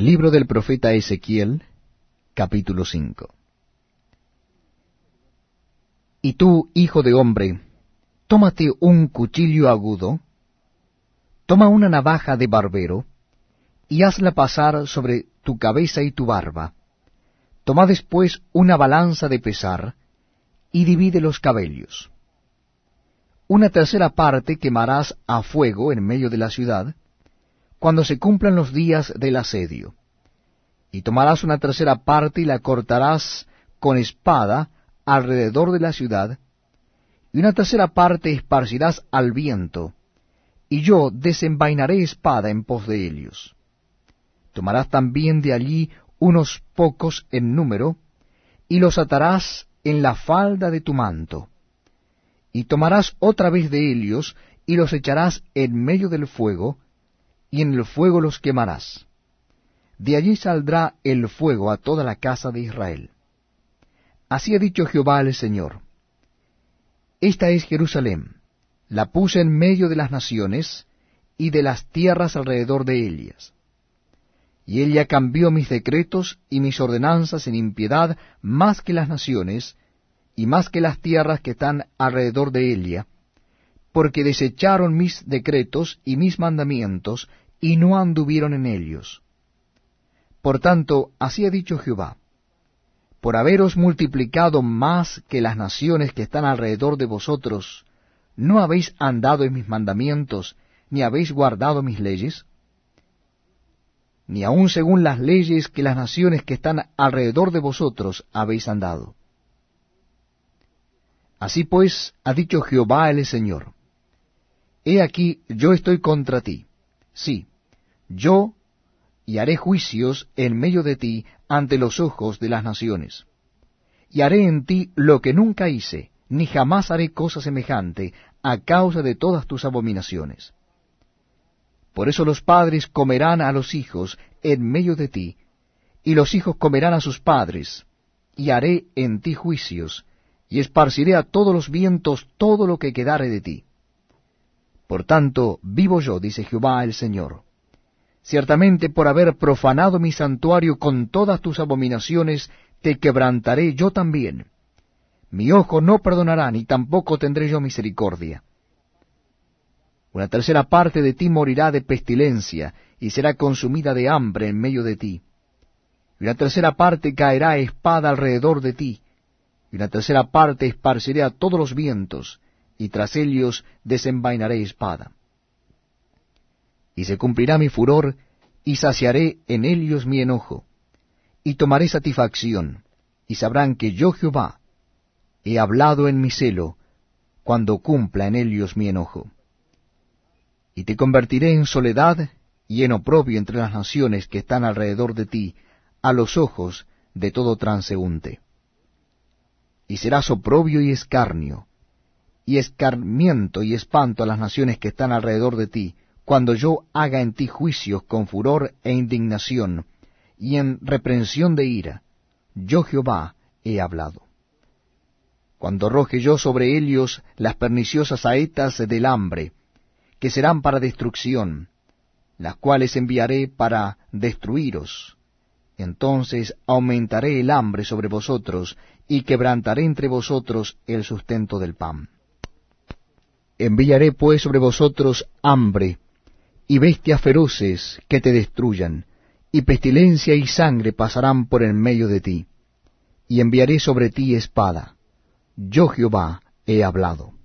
Libro del profeta Ezequiel, capítulo 5 Y tú, hijo de hombre, tómate un cuchillo agudo, toma una navaja de barbero, y hazla pasar sobre tu cabeza y tu barba. Toma después una balanza de pesar, y divide los cabellos. Una tercera parte quemarás a fuego en medio de la ciudad, cuando se cumplan los días del asedio. Y tomarás una tercera parte y la cortarás con espada alrededor de la ciudad, y una tercera parte esparcirás al viento, y yo desenvainaré espada en pos de ellos. Tomarás también de allí unos pocos en número, y los atarás en la falda de tu manto. Y tomarás otra vez de ellos, y los echarás en medio del fuego, y en el fuego los quemarás. De allí saldrá el fuego a toda la casa de Israel. Así ha dicho Jehová el Señor. Esta es Jerusalén, la puse en medio de las naciones y de las tierras alrededor de ellas. Y ella cambió mis decretos y mis ordenanzas en impiedad más que las naciones y más que las tierras que están alrededor de ella, porque desecharon mis decretos y mis mandamientos, y no anduvieron en ellos. Por tanto, así ha dicho Jehová, por haberos multiplicado más que las naciones que están alrededor de vosotros, ¿no habéis andado en mis mandamientos, ni habéis guardado mis leyes? Ni aun según las leyes que las naciones que están alrededor de vosotros habéis andado. Así pues, ha dicho Jehová el Señor, He aquí, yo estoy contra ti. Sí, yo y haré juicios en medio de ti ante los ojos de las naciones. Y haré en ti lo que nunca hice, ni jamás haré cosa semejante a causa de todas tus abominaciones. Por eso los padres comerán a los hijos en medio de ti, y los hijos comerán a sus padres, y haré en ti juicios, y esparciré a todos los vientos todo lo que quedare de ti. Por tanto, vivo yo, dice Jehová el Señor. Ciertamente por haber profanado mi santuario con todas tus abominaciones, te quebrantaré yo también. Mi ojo no perdonará, ni tampoco tendré yo misericordia. Una tercera parte de ti morirá de pestilencia, y será consumida de hambre en medio de ti. Y una tercera parte caerá espada alrededor de ti, y una tercera parte esparciré a todos los vientos, y tras ellos desenvainaré espada. Y se cumplirá mi furor, y saciaré en ellos mi enojo, y tomaré satisfacción, y sabrán que yo Jehová he hablado en mi celo, cuando cumpla en ellos mi enojo. Y te convertiré en soledad y en oprobio entre las naciones que están alrededor de ti, a los ojos de todo transeúnte y serás oprobio y escarnio, y escarmiento y espanto a las naciones que están alrededor de ti, cuando yo haga en ti juicios con furor e indignación, y en reprensión de ira. Yo Jehová he hablado. Cuando arroje yo sobre ellos las perniciosas saetas del hambre, que serán para destrucción, las cuales enviaré para destruiros, entonces aumentaré el hambre sobre vosotros, y quebrantaré entre vosotros el sustento del pan. Enviaré pues sobre vosotros hambre, y bestias feroces que te destruyan, y pestilencia y sangre pasarán por en medio de ti, y enviaré sobre ti espada. Yo Jehová he hablado.